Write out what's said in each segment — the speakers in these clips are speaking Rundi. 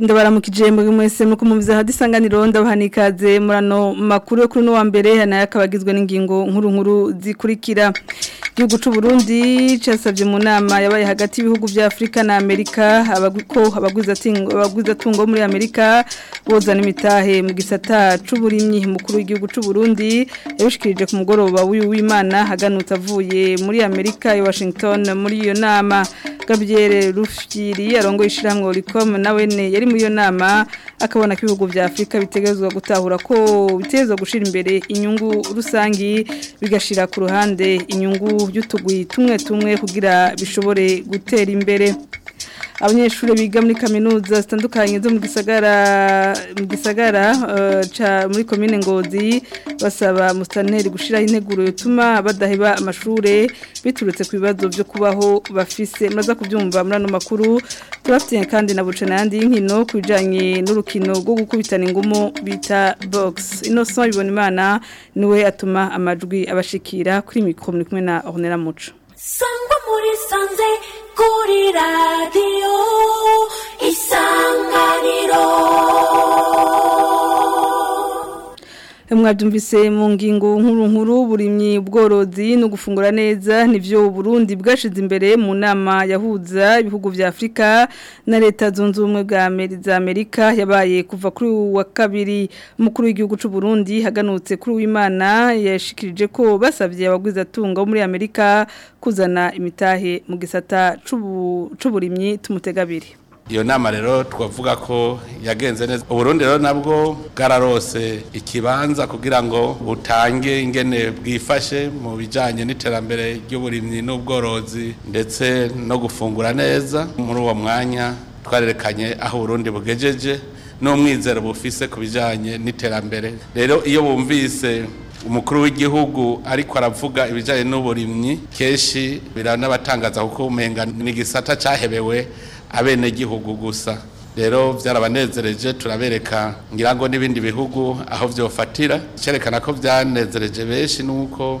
ndabaramuka igihembo mwese nuko mumvize hadisanganiro ndabaha murano makuru yo kuri uno wa mbere nayo akaba n'ingingo nkuru nkuru zikurikira igihugu cy'u Burundi cyasabye mu nama yabaye hagati y'ibihugu bya Afurika na Amerika abagiko abagwiza tungo muri Amerika bozana imitahe mu gisata c'uburimyi mukuru w'igihugu cy'u Burundi yabishikirije ku mugoroba w'Imana haganutse avuye muri Amerika i Washington muri iyo nama Gabriel Rufyiri arongoye ishiramwe Olicom nawene yari mu iyo nama akabona ko bya Afrika bitegezwa gutahura ko biteza gushira imbere inyungu rusangi bigashira ku ruhande inyungu by'utugwi tumwe tumwe kugira bishobore gutera imbere abanyeshuri biga muri kaminuza zitandukanye zo mu gisagara mu gisagara eh, muri komine ngozi basaba musitanteri gushyiraho integuro yatuma badaheba amashuri biturutse ku bibazo byo kubaho bafise maze kubyumva muri ano makuru turafitiye kandi na buca n'ayandi inkino ku bijyanye n'urukino rwo gukubitana ingumu bita bogisi inoso Imana niwe atuma amajwi abashikira kuri mikoro kumwe na ornera muco sangwa muri sanze guri radiyo isanganiro mwabyumvise mu ngingo nkuru nkuru burimyi ubworozi no gufungura neza nivyo Burundi bwashize imbere mu nama yahuza ibihugu vya Afrika na leta zunze ubumwe bwa Amerika Amerika yabaye kuva kuri wa kabiri mukuru w'igihugu cy'u Burundi haganutse kuri w'Imana yashikirije ko basavye abagwiza tunga muri Amerika kuzana imitahe mu gisata c'uburimyi tumutega iyo nama rero twavuga ko yagenze neza uburundi rero nabwo bwararose ikibanza kugira ngo butange ingene bwifashe mu bijyanye n'iterambere ry'uburimyi n'ubworozi ndetse no gufungura neza muri uwo mwanya twarerekanye aho uburundi bugejeje n'umwizero bufise ku bijyanye n'iterambere rero iyo bumvise umukuru w'igihugu ariko aravuga ibijyanye n'uburimyi kenshi biranabatangaza kuko umenga n’igisata cyahebewe abenegihugu gusa rero byarabanezereje turabereka ngira ngo n'ibindi bihugu aho byofatira cyerekana ko byanezereje benshi nuko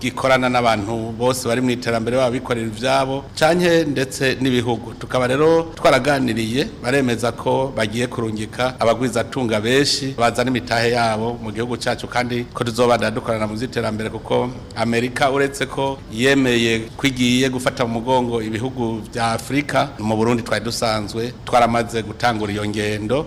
gikorana n'abantu bose bari mu iterambere baba bikorera ibyabo canke ndetse n'ibihugu tukaba rero twaraganiriye baremeza ko bagiye kurungika abagwiza abagwizatunga benshi bazana imitahe yabo mu gihugu cyacu kandi ko tuzobana dukorana mu by'iterambere kuko amerika uretse ko yemeye kwigiye gufata mu mugongo ibihugu bya Afrika mu burundi twari dusanzwe twaramaze gutangura iyo ngendo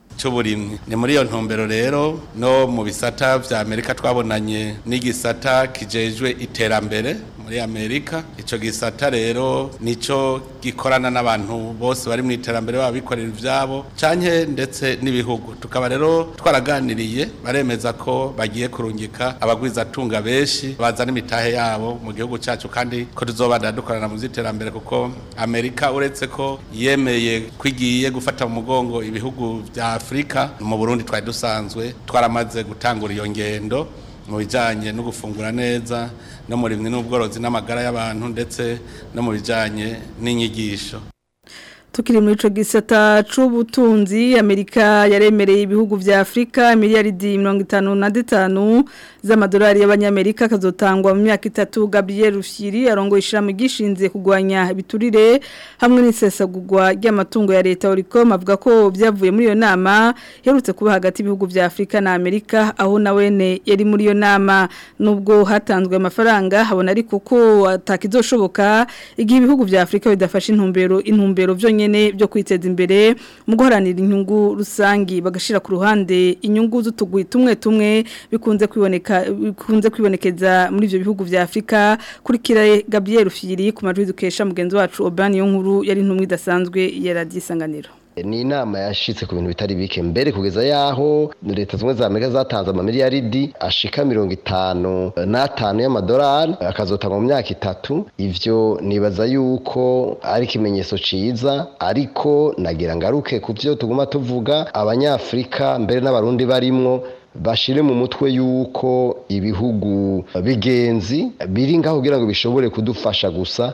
cy'uburimwe ni muri iyo ntumbero rero no mu bisata bya amerika twabonanye n'igisata kijejwe iterambere muri amerika icyo gisata rero nicyo gikorana n'abantu bose bari mu iterambere babikorera ibyabo canke ndetse n'ibihugu tukaba rero twaraganiriye baremeza ko bagiye kurungika abagwizatunga benshi bazana imitahe yabo mu gihugu cyacu kandi ko tuzobana dukorana mu by'iterambere kuko amerika uretse ko yemeye kwigiye gufata mu mugongo ibihugu bya Afrika mu burundi twari dusanzwe twaramaze gutangura iyo ngendo mu bijyanye no gufungura neza no mu rimwe n'ubworozi n'amagara y'abantu ndetse no mu bijyanye n'inyigisho tukiri muri ico gisata c'ubutunzi Amerika yaremereye ibihugu vya Afrika di miliyaridi 55 z'amadolari y'abanyamerika kazotangwa mu myaka itatu Gabriel Rushiri arongoye ishiramu gishinze kugwanya biturire hamwe n'isesagurwa ry'amatungo ya leta Oricom avuga ko byavuye muri iyo nama herutse kuba hagati ibihugu vya Afrika na Amerika aho wene yari muri iyo nama nubwo hatanzwe amafaranga habona ariko ko atakizoshoboka igihe ibihugu vya Afrika bidafashe intumbero intumbero vyo nyene byo kwiteza imbere mu guharanira inyungu rusangi bagashira ku ruhande inyungu z'utugwi tumwe tumwe bikunze kwiboneka bikunze kwibonekeza muri ivyo bihugu vya Afrika kuri kurikira Gabriel Fiyiri ku majwi dukesha mugenzi wacu Obani yo nkuru yari ntumwe idasanzwe ya Radio Isanganiro ni inama yashyitse ku bintu bitari bike mbere kugeza yaho leta zimwe za amerika zatanze amamiliyaridi ashika mirongo itanu n'atanu y'amadolari akazotangwa mu myaka itatu ivyo nibaza yuko ari ikimenyetso ciza ariko nagira ngaruke ku byo tuguma tuvuga abanyafurika mbere n'abarundi barimwo bashire mu mutwe yuko ibihugu bigenzi biri ngaho kugira ngo bishobore kudufasha gusa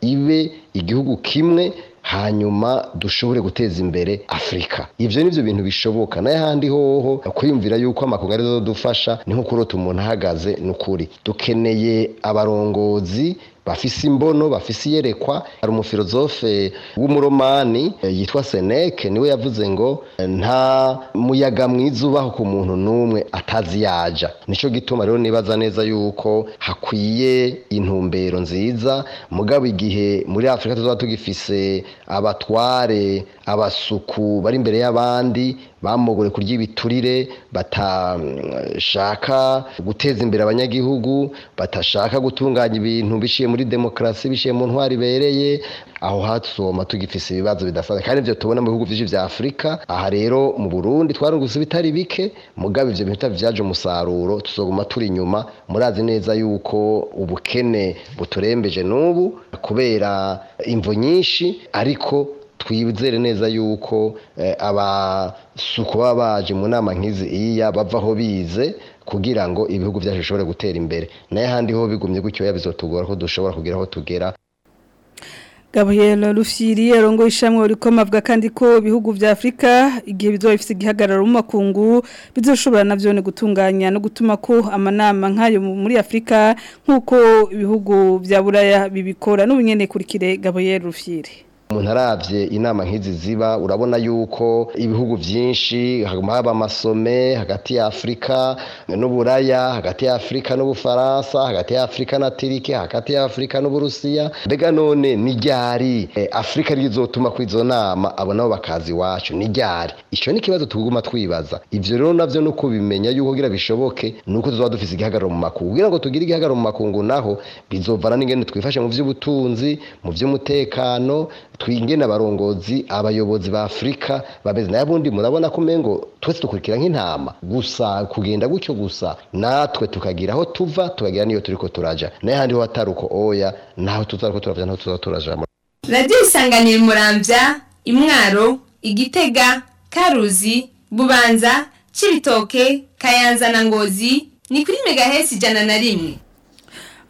ibe igihugu kimwe hanyuma dushobore guteza imbere afurika ibyo ni byo bintu bishoboka n'ahandi hoho kwiyumvira yuko amakuru arizo dufasha ni nko kurota umuntu ahagaze ni ukuri dukeneye abarongozi bafise imbono bafise iyerekwa hari umufilozofe w'umuromani eh, yitwa seneke niwe yavuze ngo eh, nta muyaga mwiza ubaho ku muntu n'umwe atazi yaja nicyo gituma rero nibaza neza yuko hakwiye intumbero nziza mugabo igihe muri afurika tuzaba tugifise abatware abasuku bari imbere y'abandi bamogore kurya ibiturire batashaka guteza imbere abanyagihugu batashaka gutunganya ibintu biciye muri demokarasi biciye mu ntwari ibereye aho hasoma tugifise ibibazo bidasanzwe kandi ibyo tubona mu bihugu byinshi bya afurika aha rero mu burundi twarungutse ibitari bike mugabe ibyo bintu byaje umusaruro tuzoguma turi inyuma murazi neza yuko ubukene buturembeje n'ubu kubera imvu nyinshi ariko twizere neza yuko eh, abasuku baba baje mu nama nk'izi iya bavaho bize kugira ngo ibihugu byacu bishobore gutera imbere nayo ahandi ho bigumye gutyo bizatugora ko dushobora kugira aho tugera Gabriel Rufyiri arongo ishamwe rikomavwa kandi ko bihugu bya Afrika igihe bizoba bifite igihagararo mu makungu bizoshobora navyo ne gutunganya no gutuma ko amanama nkayo muri Afrika nkuko ibihugu bya Buraya bibikora n’ubunyenekurikire kurikire Gabriel Rufyiri umuntu arabye inama nk'izi ziba urabona yuko ibihugu byinshi haba amasome hagati ya afurika n'uburaya hagati ya afurika n'ubufaransa hagati ya afurika na tiriki hagati ya afurika n'uburusiya mbega none ni ryari eh, afurika rizotuma kuri izo nama abo nabo bakazi iwacu ni ryari icyo ni ikibazo tuguma twibaza ibyo rero nabyo ni uko bimenya yuko kugira bishoboke ni uko tuzaba dufite igihagararo mu makungu kugira ngo tugire igihagararo mu makungu naho bizovana n'ingene twifashe mu by'ubutunzi mu by'umutekano twinge abarongozi, abayobozi ba afurika bameze nayo ubundi murabona ko umengo twese dukurikira nk'intama gusa kugenda gutyo gusa natwe tukagira aho tuva tukagira n'iyo turi ko turaja nayo handi ho hatari uko oya naho tuza ko turabya naho tuza turaja radiyo isanganiro murambya imwaro igitega karuzi bubanza cibitoke kayanza na ngozi ni kuri megahesi ijana na rimwe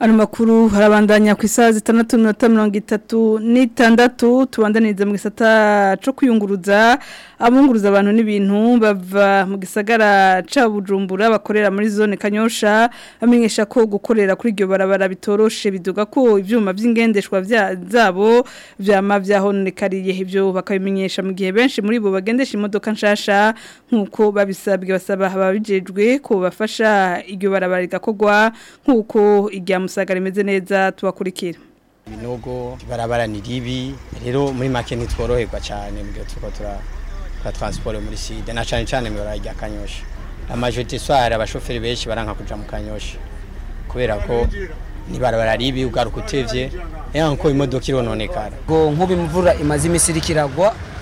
Ano makuru harabandanya ku isaha zitandatu minota mirongo itatu n'itandatu tubandaniriza mu gisata cyo kuyunguruza abunguruza abantu n'ibintu bava mu gisagara cya bujumbura bakorera muri zone kanyosha bamenyesha ko gukorera kuri iryo barabara bitoroshe biduga ko ibyuma by'ingendeshwa zabo byama byahonekariye ibyo bakabimenyesha mu gihe benshi muri bo bagendesha imodoka nshasha nk'uko babisabwe basaba ababijejwe ko bafasha iryo barabara rigakogwa nk'uko irya musagara imeze neza tubakurikira ibinogo ibarabara ni ribi rero muri make ntitworoherwa cyane mu gihe turiko turakora transiporo muri side na cyane cyane mu ibarabara rya kanyosha amajorite swara abashoferi benshi baranga kujya mu kanyosha kubera ko nibarabara ribi ugaruka utevye yanko imodoka irononekara ngo nk'ubu imvura imaze iminsi irikiragwa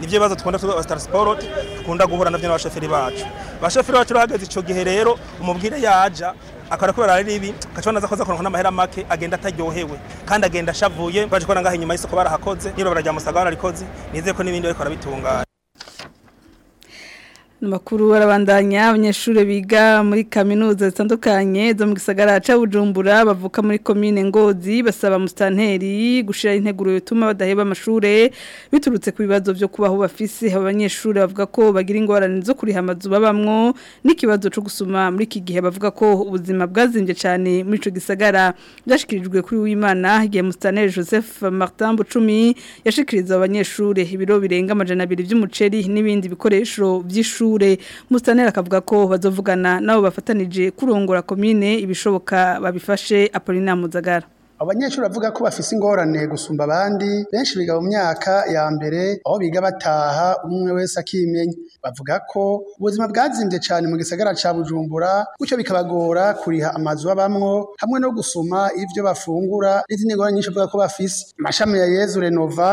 nibyo bibazo twakunda twebwe abasitara dukunda guhura nabyo n'abashoferi bacu abashoferi bacu bahagaze icyo gihe rero umubwire yaja akora kubera ari ribi gacona aza koza kuronka n'amahera make agenda ataryohewe kandi agenda ashavuye baje kubona ngaho inyuma y'isoko barahakoze niba barajya musagara arikoze nizeye ko n'ibindi bariko barabitunganya Makuru arabandanya abanyeshuri biga muri kaminuza zitandukanye zo mu gisagara cya Bujumbura bavuka muri komine Ngozi basaba mustanteri gushira integuro yotuma badaheba amashure biturutse ku bibazo byo kubaho bafise abanyeshuri bavuga ko bagira ingorane zo kuriha amazu babamwo n'ikibazo cyo gusuma muri iki gihe bavuga ko ubuzima bwazimbye cyane muri ico gisagara byashikirijwe kuri uwimana igihe mustanteri Joseph Martin Bucumi yashikiriza abanyeshuri ibiro birenga amajana abiri by'umuceri n'ibindi bikoresho by'ishuri mashuri Mustanera akavuga ko bazovugana nabo bafatanije kurongora komine ibishoboka babifashe Apolina Muzagara abanyeshuri bavuga ko bafise ingorane gusumba abandi benshi biga mu myaka ya mbere aho biga bataha umwe wese akimenya bavuga ko ubuzima bwazimbye cyane mu gisagara cya bujumbura gutyo bikabagora kuriha amazu babamwo hamwe no gusoma ibyo bafungura n'izindi ngorane nyinshi bavuga ko bafise amashami ya yezu renova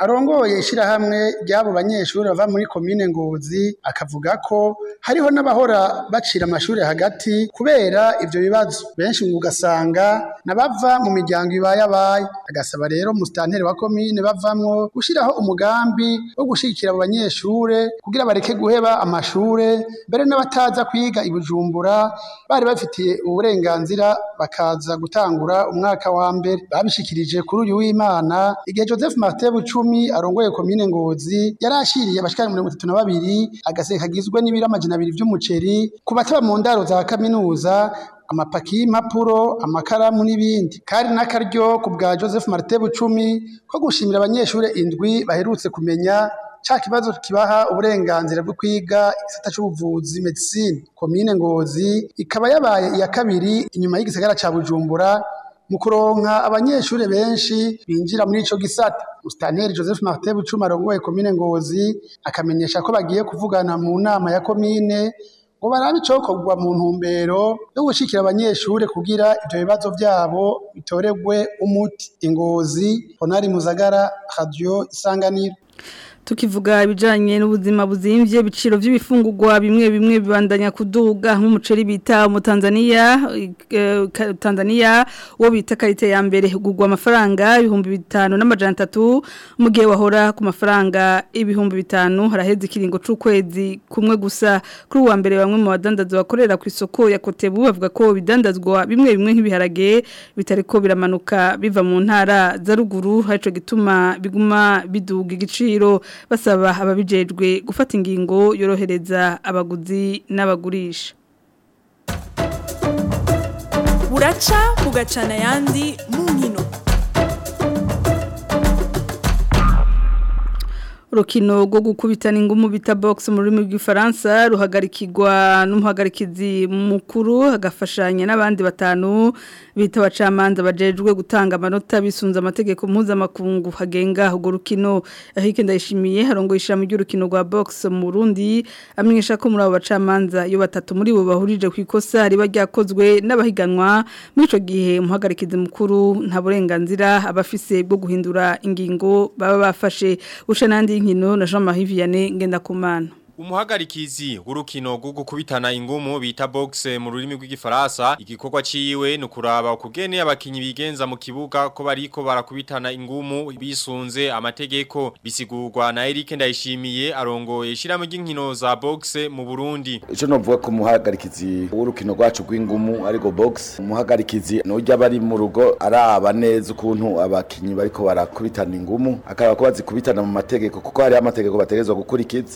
arongoye ishirahamwe ry'abo banyeshuri bava muri komine Ngozi akavuga ko hariho n'abahora bacira amashuri hagati kubera ibyo bibazo benshi ugasanga nabava mu miryango ibayabaye agasaba rero musitanteri wa komine bavamo gushyiraho umugambi wo gushigikira abo banyeshure kugira bareke guheba amashuri mbere n'abataza kwiga i Bujumbura bari bafitiye uburenganzira bakaza gutangura umwaka wa mbere babishyikirije kuri uyu w'Imana igihe Joseph Martin Bucumi icumi arongoye komine ngozi yarashiriye abashikari mirongo itatu na babiri agaseke kagizwe n'ibiro amajana abiri vy'umuceri ku bataba mu ndaro za kaminuza amapaki y'impapuro amakaramu n'ibindi kari n'akaryo ku bwa joseph marite bucumi ko gushimira abanyeshuri indwi baherutse kumenya cya kibazo kibaha uburenganzira bwo kwiga igisata c'ubuvuzi medicine komine ngozi ikaba yabaye iya kabiri inyuma y'igisagara cya bujumbura mu kuronka abanyeshuri benshi binjira muri ico gisata Mustaneri Joseph Martin Bucuma arongoye komine Ngozi akamenyesha ko bagiye kuvugana mu nama ya komine ngo barabe icokorwa mu ntumbero yo gushikira abanyeshuri kugira ibyo bibazo byabo bitoregwe umuti Ingozi Honari Muzagara Radio Isanganiro tukivuga ibijyanye n'ubuzima buzimbye biciro by'ibifungugwa bimwe bimwe bibandanya kuduga nk'umuceri bita umutanzaniya eh, Tanzania uwo bita karite ya mbere ugurwa amafaranga ibihumbi bitanu n'amajana atatu mu gihe wahora ku mafaranga ibihumbi bitanu haraheze ikiringo cy'ukwezi kumwe gusa kuri uwa mbere bamwe mu badandaza bakorera ku isoko ya kotebu bavuga ko bidandazwa bimwe bimwe nk'ibiharage bitari ko biramanuka biva mu ntara za ruguru aricyo gituma biguma biduga igiciro basaba ababijejwe gufata ingingo yorohereza abaguzi n'abagurisha buraca kugacana yandi mu nkino urukino rwo gukubitana ingumu bita box mu rurimi rw'ifaransa ruhagarikirwa n'umuhagarikizi mukuru agafashanya n'abandi batanu bita abacamanza bajejwe gutanga amanota bisunze amategeko mpuzamakungu hagenga urwo rukino ahike ndayishimiye harongoye ishami ry'urukino rwa box mu Burundi amenyesha ko muri abo bacamanza iyo batatu muri bo bahurije ku ikosa riba ryakozwe n'abahiganwa muri ico gihe umuhagarikizi mukuru nta burenganzira abafise bwo guhindura ingingo baba bafashe usha nandi y'inkino na jean marie vianney ngendakumana umuhagarikizi w'urukino rwo gukubitana ingumu bita box mu rurimi rw'igifaransa igikorwa ciwe nukuraba kuraba kugene abakinyi bigenza mu kibuga ko bariko barakubitana ingumu bisunze amategeko bisigurwa na erike Ndayishimiye arongoye shiramo ry'inkino za box mu Burundi ico novuga ko umuhagarikizi w'urukino rwacu rw'ingumu ariko box umuhagarikizi nujya bari mu rugo araba neza ukuntu abakinyi bariko barakubitana ingumu akaba ko bazikubitana mu mategeko kuko hari amategeko bategezwa gukurikiza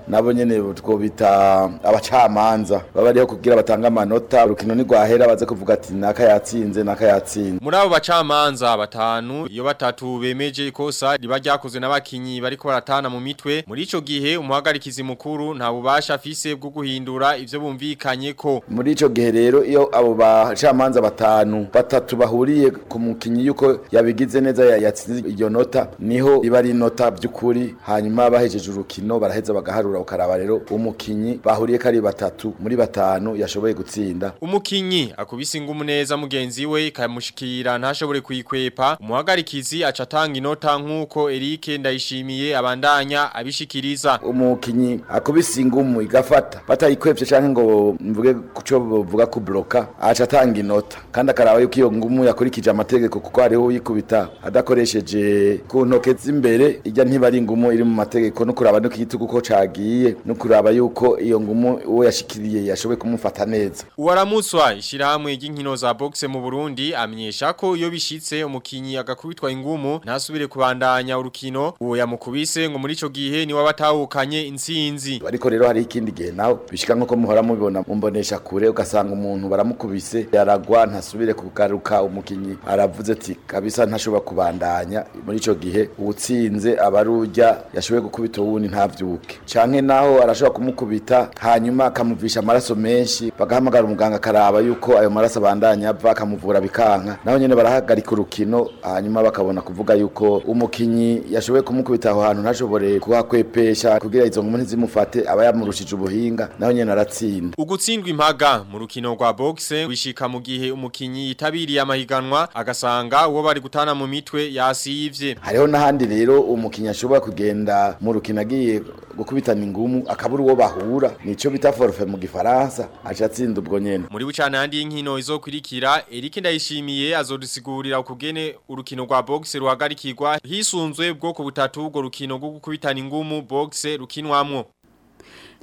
nabo nyine bita abacamanza baba ariho kugira batange amanota urukino ntigwahera baze kuvuga ati naka yatsinze naka yatsinze muri abo bacamanza batanu iyo batatu bemeje ikosa riba ryakozwe n'abakinyi bariko baratana mu mitwe muri ico gihe umuhagarikizi mukuru nta bubasha afise bwo guhindura ivyo bumvikanye ko muri ico gihe rero iyo abo bacamanza batanu batatu bahuriye ku mukinyi yuko yabigize neza yatsinze iyo nota niho iba ari nota by'ukuri hanyuma bahejeje urukino baraheza bagaharura ukaraba rero umukinyi bahuriye kari batatu muri batanu yashoboye gutsinda umukinyi akubise ingumu neza mugenzi we ikamushikira ntashobore kuyikwepa umuhagari Kizi acatanga inota nk'uko Eric ndayishimiye abandanya abishikiriza umukinyi akubise ingumu igafata batayikwebyesha cyangwa ngo mvuge kuco buvuga kubloka acatanga inota kandi akaraba yuko iyo ngumu yakurikije amategeko kuko hariho yikubita adakoresheje ku ntoke z'imbere ijya ntibari ingumu iri mu mategeko no kuraba no kiyituko ko cagiye no kuraba yuko iyo ngumu uwo yashikiriye yashoboye kumufata neza uwaramuswa ishyirahamwe ry'inkino za boxe mu Burundi amenyesha ko iyo bishitse umukinyi aga kubitwa ingumu ntasubire kubandanya urukino uwo mukubise ngo muri ico gihe ni wabatahukanye intsinzi ariko rero hari ikindi gihe nawe bishika nko muhora mubibona mumbonesha kure ugasanga umuntu baramukubise yaragwa ntasubire kugaruka umukinyi aravuze ati kabisa ntashobora kubandanya muri ico gihe utsinze abarujya yashoboye gukubita uwundi ntavyuke canke naho arashobora kumukubita hanyuma akamuvisha amaraso menshi bagahamagara umuganga karaba yuko ayo maraso abandanya ava akamuvura bikanka naho nyene barahagarika urukino hanyuma hanyuma bakabona kuvuga yuko umukinyi yashoboye kumukubita aho hantu ntashobore kuhakwepesha kugira izo nkumi ntizimufate aba yamurushije ubuhinga naho nyene aratsinda ugutsindwa impaga mu rukino rwa boxe wishika mu gihe umukinyi yitabiriye amahiganwa agasanga uwo bari gutana mu mitwe yasivye hariho nahandi rero umukinyi ashobora kugenda mu rukino agiye gukubitana ingumu akabura uwo bahura nico bita forfait mu gifaransa ashatsinda ubwo nyene muri bucana yandi y'inkino izokurikira Eric Ndayishimiye azodusigurira ukugene urukino rukino rwa boxe ruhagarikirwa hisunzwe bwoko butatu ugo rukino rwo gukubitana ingumu boxe rukinwamwo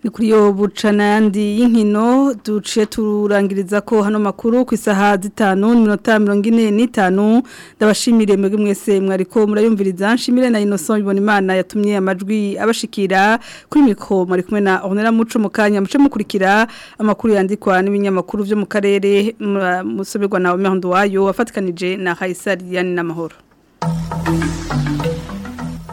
ni kuri yo bucanandi y'inkino duciye turangiriza ko hano makuru ku isaha zitanu minota mirongo ine n'itanu ndabashimire mwebwe mwese mwariko murayumviriza nshimire na Innocent ibona imana yatumye amajwi abashikira kuri mikoro mwari kumwe na onera muco mu kanya muce mukurikira amakuru yandikwa n'ibinyamakuru byo mu karere musoberwa na omehondo wayo wafatikanije na hayisari yani n'amahoro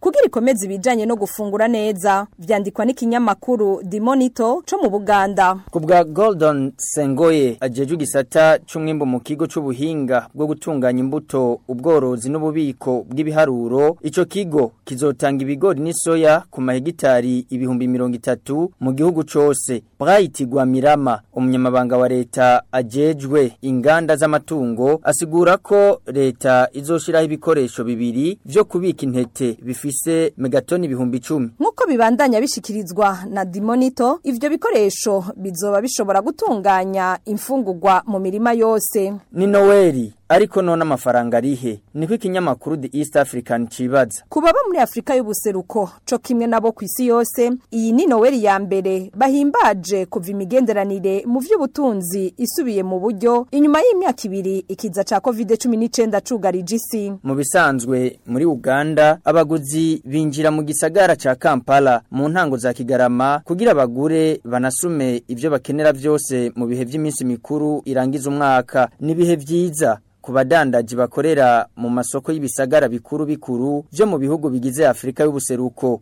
kugira ikomeze ibijyanye no gufungura neza byandikwa n'ikinyamakuru dimonito cyo mu buganda ku bwa golden sengoye agejeje gisata cy'umwimbo mu kigo cy'ubuhinga bwo gutunganya imbuto ubworozi n'ububiko bw'ibiharuro icyo kigo kizotanga ibigori n'isoya ku mahegitari ibihumbi mirongo itatu mu gihugu cyose burayiti mirama umunyamabanga umunyamabanga wa leta ajejwe inganda z'amatungo asigura ko leta izoshiraho ibikoresho bibiri byo kubika intete bifise megatoni ibihumbi icumi nkuko bibandanya bishyikirizwa na Dimonito ibyo bikoresho bizoba bishobora gutunganya imfungurwa mu mirima yose ni Noeli ariko none amafaranga arihe niko ikinyamakuru The East African cibaza ku baba muri Afrika y'ubuseruko cyo kimwe nabo ku isi yose iyi ni Noel ya mbere bahimbaje kuva imigenderanire mu vy'ubutunzi isubiye mu buryo inyuma y'imyaka ibiri ikiza ca COVID-19 cugarije isi mu bisanzwe muri Uganda abaguzi binjira mu gisagara cya Kampala mu ntango za Kigarama kugira abagure banasume ibyo bakenera byose mu bihe by'iminsi mikuru irangiza umwaka nibihe byiza ku badandaji bakorera mu masoko y'ibisagara bikuru bikuru byo mu bihugu bigize Afrika y'ubuseruko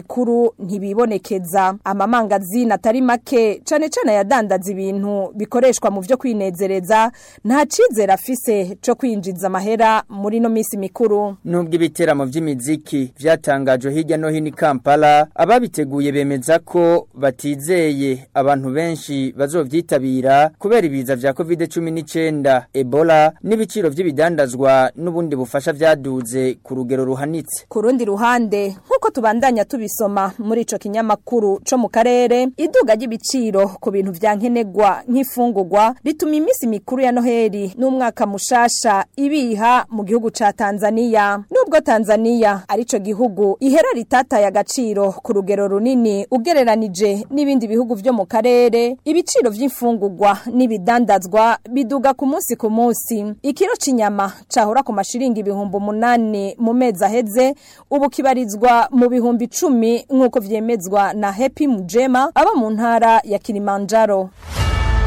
gikuru ntibibone kubonekeza amamangazini atari make cyane cyane ayadandaza ibintu bikoreshwa mu byo kwinezereza nta cyizere afise cyo kwinjiza amahera muri no minsi mikuru nubwo ibiteramo by'imiziki byatangajwe hirya no hino Kampala ababiteguye bemeza ko batizeye abantu benshi bazovyitabira kubera ibiza vya COVID-19 Ebola n'ibiciro by'ibidandazwa n'ubundi bufasha byaduze ku rugero ruhanitse kurundi ruhande nkuko tubandanya tubisoma muri ico kinya makuru co mu karere iduga ry'ibiciro ku bintu vya nkenerwa nk'ifungurwa rituma iminsi mikuru ya Noheli n'umwaka mushasha ibiha mu gihugu ca Tanzania nubwo Tanzania arico gihugu ihera ritataye agaciro ku rugero runini ugereranije n'ibindi bihugu byo mu karere ibiciro vy'ifungurwa n'ibidandazwa biduga ku munsi ku munsi ikiro c'inyama cahora ku mashiringi ibihumbi umunani mu mezi aheze ubu kibarizwa mu bihumbi 10 nkuko vyemezwa ikimenyeshwa na Happy Mujema aba mu ntara ya Kilimanjaro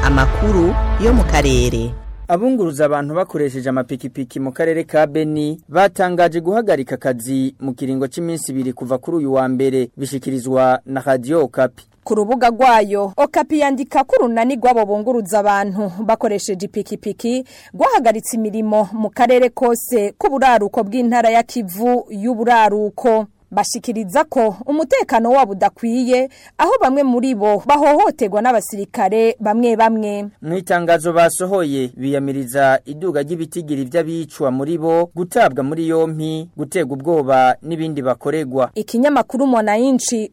amakuru yo mu karere abunguruza abantu bakoresheje amapikipiki mu karere ka Beni batangaje guhagarika akazi mu kiringo cy'iminsi ibiri kuva kuri uyu wa mbere bishyikirizwa na Radio Okapi ku rubuga rwayo okapi yandika ko urunani rw'abo bunguruza abantu bakoresheje ipikipiki rwahagaritse imirimo mu karere kose k'uburaruko bw'intara ya kivu y'uburaruko bashikiriza ko umutekano wabo udakwiye aho bamwe muri bo bahohoterwa n'abasirikare bamwe bamwe mu itangazo basohoye biyamiriza iduga ry'ibitigiri by'abicwa muri bo gutabwa muri yompi gutega ubwoba n'ibindi bakoregwa ikinyamakuru monayinci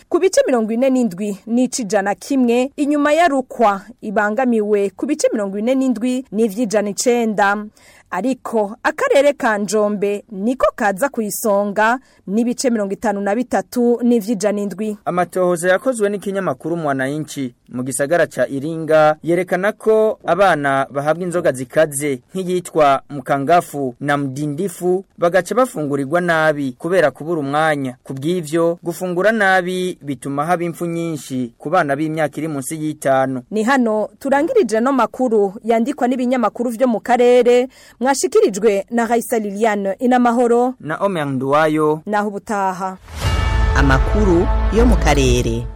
ku bice mirongo ine n'indwi n'icijana kimwe inyuma ya rukwa ibangamiwe ku bice mirongo ine n'indwi n'ivyijana icenda ariko akarere ka njombe niko kaza ku isonga n'ibice mirongo itanu na bitatu n'ivyijana indwi amatohoza yakozwe n'ikinyamakuru mwananchi mu gisagara ca Iringa yerekana ko abana bahabwa inzoga zikaze nk'iyitwa mukangafu na mdindifu bagaca bafungurirwa nabi kubera kubura umwanya kubw'ivyo gufungura nabi bituma haba impfu nyinshi ku b'imyaka iri munsi y'itanu ni hano turangirije no makuru yandikwa n'ibinyamakuru vyo mu karere mwashikirijwe na Raisa Liliane inamahoro na Omer Nduwayo naho amakuru yo mu karere